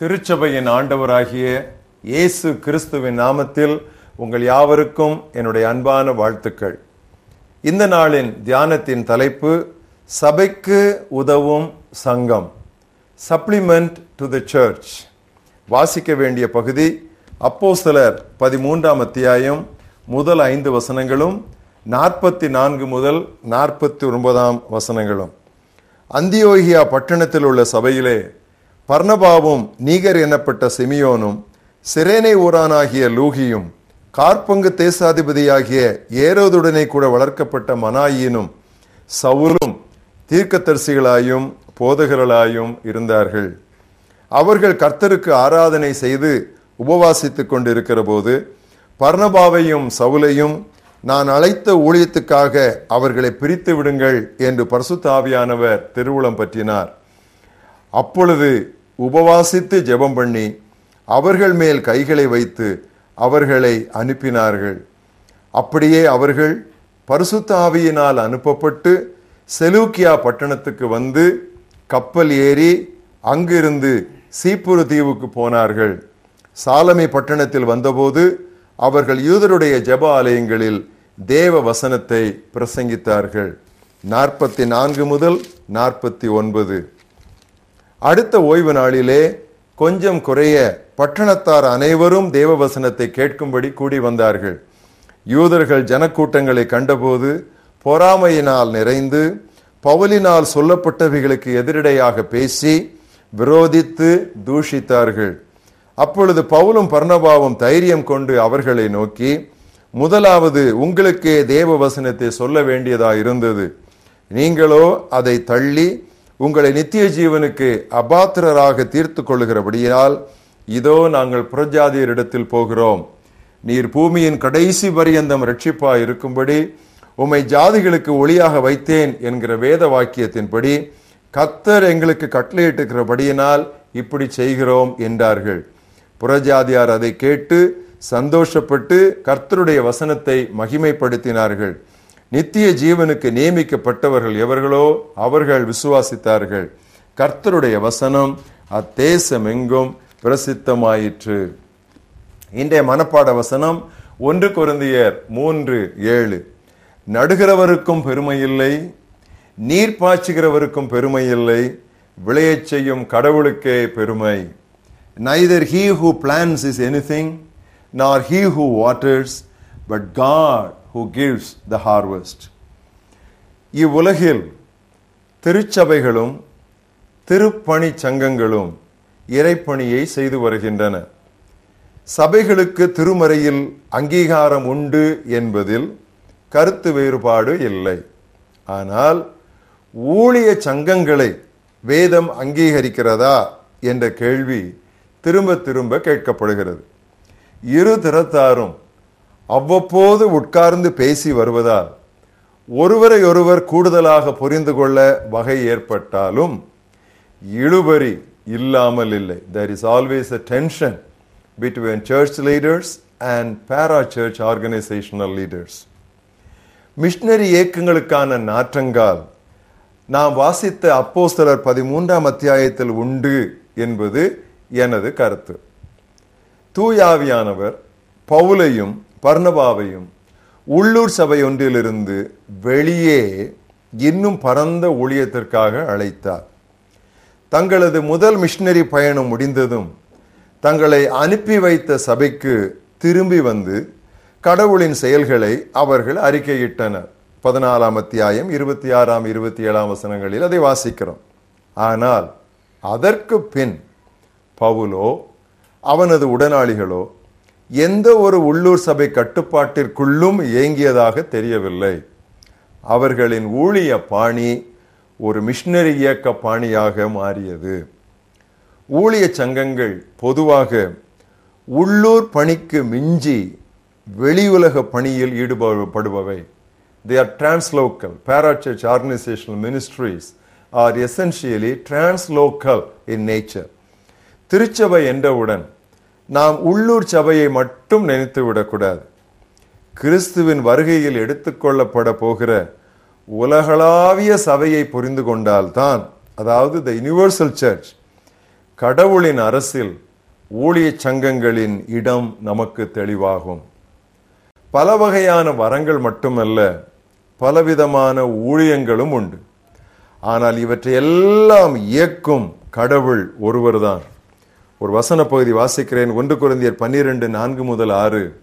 திருச்சபையின் ஆண்டவராகிய இயேசு கிறிஸ்துவின் நாமத்தில் உங்கள் யாவருக்கும் என்னுடைய அன்பான வாழ்த்துக்கள். இந்த நாளின் தியானத்தின் தலைப்பு சபைக்கு உதவும் சங்கம் சப்ளிமெண்ட் டு த சர்ச் வாசிக்க வேண்டிய பகுதி அப்போ சிலர் பதிமூன்றாம் அத்தியாயம் முதல் ஐந்து வசனங்களும் நாற்பத்தி நான்கு முதல் நாற்பத்தி ஒன்பதாம் வசனங்களும். அந்தியோகியா பட்டணத்தில் உள்ள சபையிலே பர்ணபாவும் நீகர் எனப்பட்ட சிமியோனும் சிரேனை ஊரானாகிய லூகியும் கார்பங்கு தேசாதிபதியாகிய ஏரோதுடனே கூட வளர்க்கப்பட்ட மனாயினும் சவுலும் தீர்க்கதரிசிகளாயும் போதகர்களாயும் இருந்தார்கள். அவர்கள் கர்த்தருக்கு ஆராதனை செய்து உபவாசித்து கொண்டிருக்கிற போது பர்ணபாவையும் சவுலையும் நான் அழைத்த ஊழியத்துக்காக அவர்களை பிரித்து விடுங்கள் என்று பரிசுத்தாவியானவர் திருவுளம் பற்றினார். அப்பொழுது உபவாசித்து ஜெபம் பண்ணி அவர்கள் மேல் கைகளை வைத்து அவர்களை அனுப்பினார்கள். அப்படியே அவர்கள் பரிசுத்த ஆவியினால் அனுப்பப்பட்டு செலூக்கியா பட்டணத்துக்கு வந்து கப்பல் ஏறி அங்கிருந்து சீப்புரு தீவுக்கு போனார்கள். சாலமை பட்டணத்தில் வந்தபோது அவர்கள் யூதருடைய ஜெப ஆலயங்களில் தேவ வசனத்தை பிரசங்கித்தார்கள். நாற்பத்தி நான்கு முதல் நாற்பத்தி ஒன்பது. அடுத்த ஓய்வு நாளிலே கொஞ்சம் குறைய பட்டணத்தார் அனைவரும் தேவ வசனத்தை கேட்கும்படி கூடி வந்தார்கள். யூதர்கள் ஜனக்கூட்டங்களை கண்டபோது பொறாமையினால் நிறைந்து பவுலினால் சொல்லப்பட்டவைகளுக்கு எதிரடையாக பேசி விரோதித்து தூஷித்தார்கள். அப்பொழுது பவுலும் பர்ணபாவும் தைரியம் கொண்டு அவர்களை நோக்கி முதலாவது உங்களுக்கே தேவ வசனத்தை சொல்ல வேண்டியதா இருந்தது நீங்களோ அதை தள்ளி உங்களை நித்திய ஜீவனுக்கு அபாத்திரராக தீர்த்து கொள்ளுகிறபடியால் இதோ நாங்கள் புறஜாதியரிடத்தில் போகிறோம். நீர் பூமியின் கடைசி பரியந்தம் ரட்சிப்பா இருக்கும்படி உம்மை ஜாதிகளுக்கு ஒளியாக வைத்தேன் என்கிற வேத வாக்கியத்தின்படி கத்தர் எங்களுக்கு கட்டளையிட்டிருக்கிறபடியினால் இப்படி செய்கிறோம் என்றார்கள். புறஜாதியார் அதை கேட்டு சந்தோஷப்பட்டு கர்த்தருடைய வசனத்தை மகிமைப்படுத்தினார்கள். நித்திய ஜீவனுக்கு நியமிக்கப்பட்டவர்கள் எவர்களோ அவர்கள் விசுவாசித்தார்கள். கர்த்தருடைய வசனம் அத்தேசம் எங்கும் பிரசித்தமாயிற்று. இன்றைய மனப்பாட வசனம் ஒன்று குருந்தியர் மூன்று ஏழு. நடுகிறவருக்கும் பெருமை இல்லை நீர் பாய்ச்சுகிறவருக்கும் பெருமை இல்லை விளையச் செய்யும் கடவுளுக்கே பெருமை. Neither he who plants is anything nor he who waters but God who gives the harvest இவ்வுலகில் திருச்சபைகளும் திருப்பணி சங்கங்களும் இறைப்பணியை செய்து வருகின்றன. சபைகளுக்கு திருமறையில் அங்கீகாரம் உண்டு என்பதில் கருத்து வேறுபாடு இல்லை. ஆனால் ஊழிய சங்கங்களை வேதம் அங்கீகரிக்கிறதா என்ற கேள்வி திரும்ப திரும்ப கேட்கப்படுகிறது. இரு திறத்தாரும் அவ்வப்போது உட்கார்ந்து பேசி வருவதால் ஒருவரை ஒருவர் கூடுதலாக புரிந்து கொள்ள வகை ஏற்பட்டாலும் இழுபறி இல்லாமல் இல்லை. There is always a tension between church leaders and parachurch organisational leaders missionary இயக்கங்களுக்கான நாற்றங்கால் நாம் வாசித்த அப்போஸ்தலர் பதிமூன்றாம் அத்தியாயத்தில் உண்டு என்பது எனது கருத்து. தூயாவியானவர் பவுலையும் பர்ணபாவையும் உள்ளூர் சபை ஒன்றிலிருந்து வெளியே இன்னும் பரந்த ஊழியத்திற்காக அழைத்தார். தங்களது முதல் மிஷினரி பயணம் முடிந்ததும் தங்களை அனுப்பி வைத்த சபைக்கு திரும்பி வந்து கடவுளின் செயல்களை அவர்கள் அறிக்கையிட்டனர். பதினாலாம் அத்தியாயம் இருபத்தி ஆறாம் இருபத்தி ஏழாம் வசனங்களில் அதை வாசிக்கிறோம். ஆனால் அதற்கு பின் பவுலோ அவனது உடனாளிகளோ எந்த ஒரு உள்ளூர் சபை கட்டுப்பாட்டிற்குள்ளும் இயங்கியதாக தெரியவில்லை. அவர்களின் ஊழிய பாணி ஒரு மிஷினரி இயக்க பாணியாக மாறியது. ஊழிய சங்கங்கள் பொதுவாக உள்ளூர் பணிக்கு மிஞ்சி வெளியுலக பணியில் ஈடுபடுபவை they are translocal parachurch organisational ministries are essentially translocal in nature திருச்சபை என்றவுடன் நாம் உள்ளூர் சபையை மட்டும் நினைத்து விடக்கூடாது. கிறிஸ்துவின் வருகையில் எடுத்துக்கொள்ளப்பட போகிற உலகளாவிய சபையை புரிந்து கொண்டால்தான் அதாவது த யுனிவர்சல் சர்ச் கடவுளின் அரசில் ஊழிய சங்கங்களின் இடம் நமக்கு தெளிவாகும். பல வகையான வரங்கள் மட்டுமல்ல பலவிதமான ஊழியங்களும் உண்டு. ஆனால் இவற்றை எல்லாம் இயக்கும் கடவுள் ஒருவர்தான். ஒரு வசன பகுதி வாசிக்கிறேன். ஒன்று குழந்தையர் பன்னிரெண்டு நான்கு முதல் ஆறு.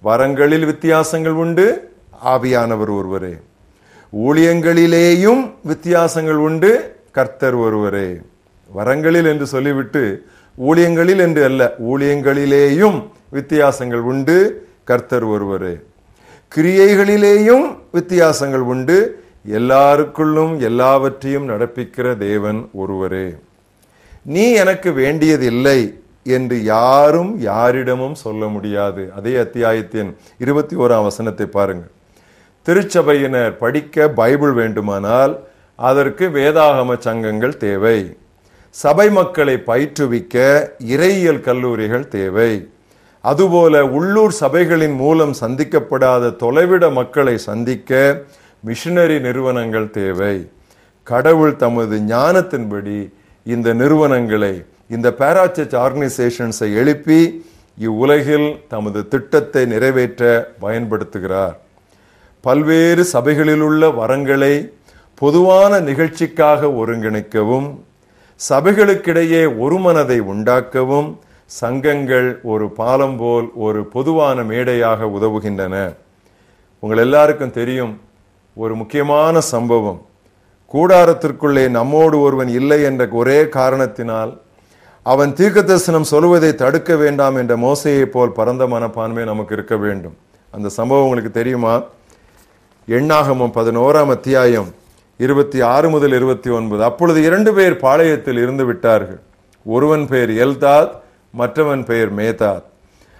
வரங்களில் வித்தியாசங்கள் உண்டு ஆவியானவர் ஒருவரே. ஊழியங்களிலேயும் வித்தியாசங்கள் உண்டு கர்த்தர் ஒருவரே. வரங்களில் என்று சொல்லிவிட்டு ஊழியங்களில் என்று அல்ல ஊழியங்களிலேயும் வித்தியாசங்கள் உண்டு கர்த்தர் ஒருவரே. கிரியைகளிலேயும் வித்தியாசங்கள் உண்டு எல்லாருக்குள்ளும் எல்லாவற்றையும் நடப்பிக்கிற தேவன் ஒருவரே. நீ எனக்கு வேண்டியதில்லை என்று யாரும் யாரிடமும் சொல்ல முடியாது. அதே அத்தியாயத்தின் இருபத்தி ஓராம் வசனத்தை பாருங்கள் திருச்சபையினர் படிக்க பைபிள் வேண்டுமானால் அதற்கு வேதாகம சங்கங்கள் தேவை. சபை மக்களை பயிற்றுவிக்க இறையியல் கல்லூரிகள் தேவை. அதுபோல உள்ளூர் சபைகளின் மூலம் சந்திக்கப்படாத தொலைவிட மக்களை சந்திக்க மிஷினரி நிறுவனங்கள் தேவை. கடவுள் தமது ஞானத்தின்படி இந்த நிறுவனங்களை இந்த பேராசர்ச் ஆர்கனைசேஷன்ஸை எழுப்பி இவ்வுலகில் தமது திட்டத்தை நிறைவேற்ற பயன்படுத்துகிறார். பல்வேறு சபைகளில் உள்ள வரங்களை பொதுவான நிகழ்ச்சிக்காக ஒருங்கிணைக்கவும் சபைகளுக்கிடையே ஒரு மனதை உண்டாக்கவும் சங்கங்கள் ஒரு பாலம் போல் ஒரு பொதுவான மேடையாக உதவுகின்றன. உங்கள் எல்லாருக்கும் தெரியும் ஒரு முக்கியமான சம்பவம். கூடாரத்திற்குள்ளே நம்மோடு ஒருவன் இல்லை என்ற ஒரே காரணத்தினால் அவன் தீர்க்க தரிசனம் சொல்வதை தடுக்க வேண்டாம் என்ற மோசையை போல் பரந்த மனப்பான்மை நமக்கு இருக்க வேண்டும். அந்த சம்பவம் உங்களுக்கு தெரியுமா? எண்ணாகமம் பதினோராம் அத்தியாயம் இருபத்தி ஆறு முதல் இருபத்தி ஒன்பது. அப்பொழுது இரண்டு பேர் பாளையத்தில் இருந்து விட்டார்கள். ஒருவன் பெயர் எல்தாத் மற்றவன் பெயர் மேதாத்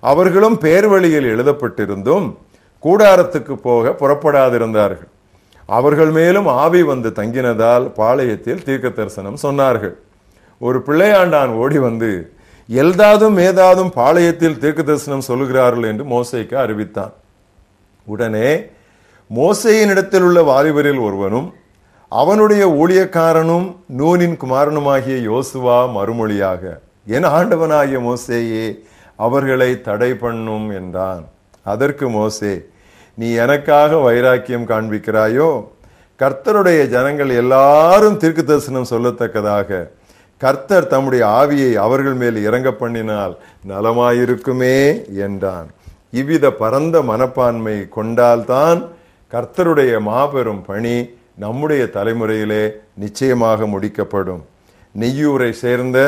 அவர்களும் பேர் வழியில் எழுதப்பட்டிருந்தும் கூடாரத்துக்கு போக புறப்படாதிருந்தார்கள். அவர்கள் மேலும் ஆவி வந்து தங்கினதால் பாளையத்தில் தீர்க்க தரிசனம் சொன்னார்கள். ஒரு பிள்ளையாண்டான் ஓடி வந்து எல்தாதும் மேதாதும் பாளையத்தில் தீர்க்க தரிசனம் சொல்லுகிறார்கள் என்று மோசைக்கு அறிவித்தான். உடனே மோசையின் இடத்தில் உள்ள வாலிபரில் ஒருவனும் அவனுடைய ஊழியக்காரனும் நூனின் குமாரனுமாகிய யோசுவா மறுமொழியாக என் ஆண்டவனாகிய மோசேயே அவர்களை தடை பண்ணும் என்றான். அதற்கு மோசே நீ எனக்காக வைராக்கியம் காண்பிக்கிறாயோ? கர்த்தருடைய ஜனங்கள் எல்லாரும் தீர்க்கு தரிசனம் சொல்லத்தக்கதாக கர்த்தர் தம்முடைய ஆவியை அவர்கள் மேல் இறங்க பண்ணினால் நலமாயிருக்குமே என்றான். இவ்வித பரந்த மனப்பான்மை கொண்டால்தான் கர்த்தருடைய மாபெரும் பணி நம்முடைய தலைமுறையிலே நிச்சயமாக முடிக்கப்படும். நெய்யூரை சேர்ந்த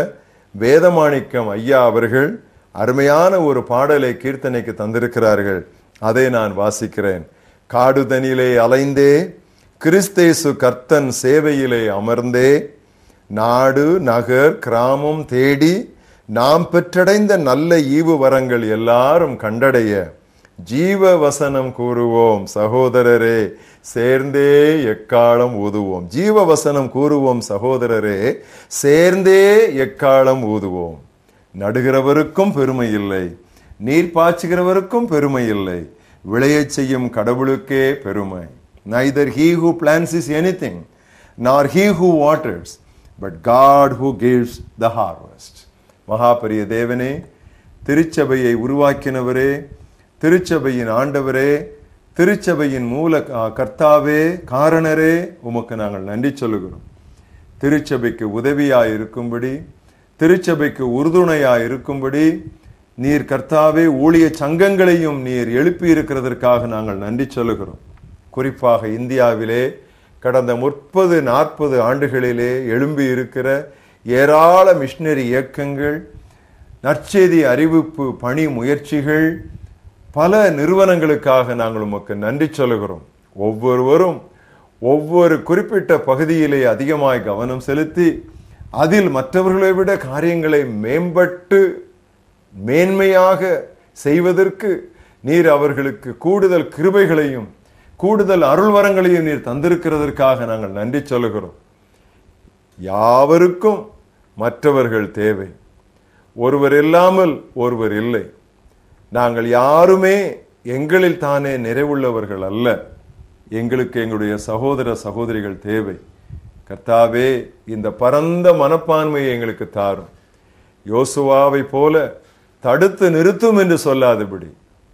வேதமாணிக்கம் ஐயா அவர்கள் அருமையான ஒரு பாடலை கீர்த்தனைக்கு தந்திருக்கிறார்கள். அதை நான் வாசிக்கிறேன். காடுதனிலே அலைந்தே கிறிஸ்தேசு கர்த்தன் சேவையிலே அமர்ந்தே நாடு நகர் கிராமம் தேடி நாம் பெற்றடைந்த நல்ல ஈவு வரங்கள் எல்லாரும் கண்டடைய. ஜீவ வசனம் கூறுவோம் சகோதரரே சேர்ந்தே எக்காலம் ஊதுவோம். ஜீவ வசனம் கூறுவோம் சகோதரரே சேர்ந்தே எக்காலம் ஊதுவோம். நடுகிறவருக்கும் பெருமை இல்லை. நீர் பாய்ச்சுகிறவருக்கும் பெருமை இல்லை. விளையச் செய்யும் கடவுளுக்கே பெருமை. Neither he who plants is anything nor he who waters but God who gives the harvest மகாபரிய தேவனே திருச்சபையை உருவாக்கினவரே திருச்சபையின் ஆண்டவரே திருச்சபையின் மூல கர்த்தாவே காரணரே உமக்கு நாங்கள் நன்றி சொல்லுகிறோம். திருச்சபைக்கு உதவியாக இருக்கும்படி திருச்சபைக்கு உறுதுணையாக இருக்கும்படி நீர் கர்த்தாவே ஊழிய சங்கங்களையும் நீர் எழுப்பி இருக்கிறதற்காக நாங்கள் நன்றி சொல்லுகிறோம். குறிப்பாக இந்தியாவிலே கடந்த முப்பது நாற்பது ஆண்டுகளிலே எழும்பி இருக்கிற ஏராள மிஷினரி இயக்கங்கள் நற்செய்தி அறிவிப்பு பணி முயற்சிகள் பல நிறுவனங்களுக்காக நாங்கள் உமக்கு நன்றி சொல்லுகிறோம். ஒவ்வொருவரும் ஒவ்வொரு குறிப்பிட்ட பகுதியிலே அதிகமாய் கவனம் செலுத்தி அதில் மற்றவர்களை விட காரியங்களை மேம்பட்டு மேன்மையாக செய்வதற்கு நீர் அவர்களுக்கு கூடுதல் கிருபைகளையும் கூடுதல் அருள்வரங்களையும் நீர் தந்திருக்கிறதற்காக நாங்கள் நன்றி சொல்லுகிறோம். யாவருக்கும் மற்றவர்கள் தேவை. ஒருவர் இல்லாமல் ஒருவர் இல்லை. நாங்கள் யாருமே எங்களில் தானே நிறைவுள்ளவர்கள் அல்ல. எங்களுக்கு எங்களுடைய சகோதர சகோதரிகள் தேவை. கர்த்தாவே இந்த பரந்த மனப்பான்மையை எங்களுக்கு தாரும். யோசுவாவை போல தடுத்து நிறுத்தும் என்று சொல்லாதபடி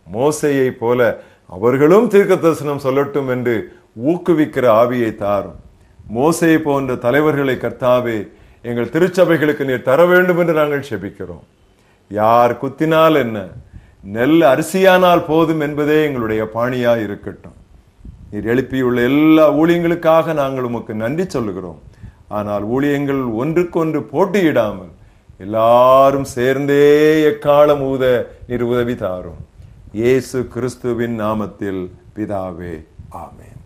மோசையை போல அவர்களும் தீர்க்க தரிசனம் சொல்லட்டும் என்று ஊக்குவிக்கிற ஆவியை தாரும். மோசை போன்ற தலைவர்களை கர்த்தாவே எங்கள் திருச்சபைகளுக்கு நீர் தர வேண்டும் என்று நாங்கள் செபிக்கிறோம். யார் குத்தினால் என்ன? நெல் அரிசியானால் போதும் என்பதே எங்களுடைய பாணியா இருக்கட்டும். நீர் எழுப்பியுள்ள எல்லா ஊழியங்களுக்காக நாங்கள் உமக்கு நன்றி சொல்லுகிறோம். ஆனால் ஊழியங்கள் ஒன்றுக்கொன்று போட்டியிடாமல் எல்லாரும் சேர்ந்தே எக்காலம் ஊத நீர் உதவி தாரும். இயேசு கிறிஸ்துவின் நாமத்தில் பிதாவே ஆமேன்.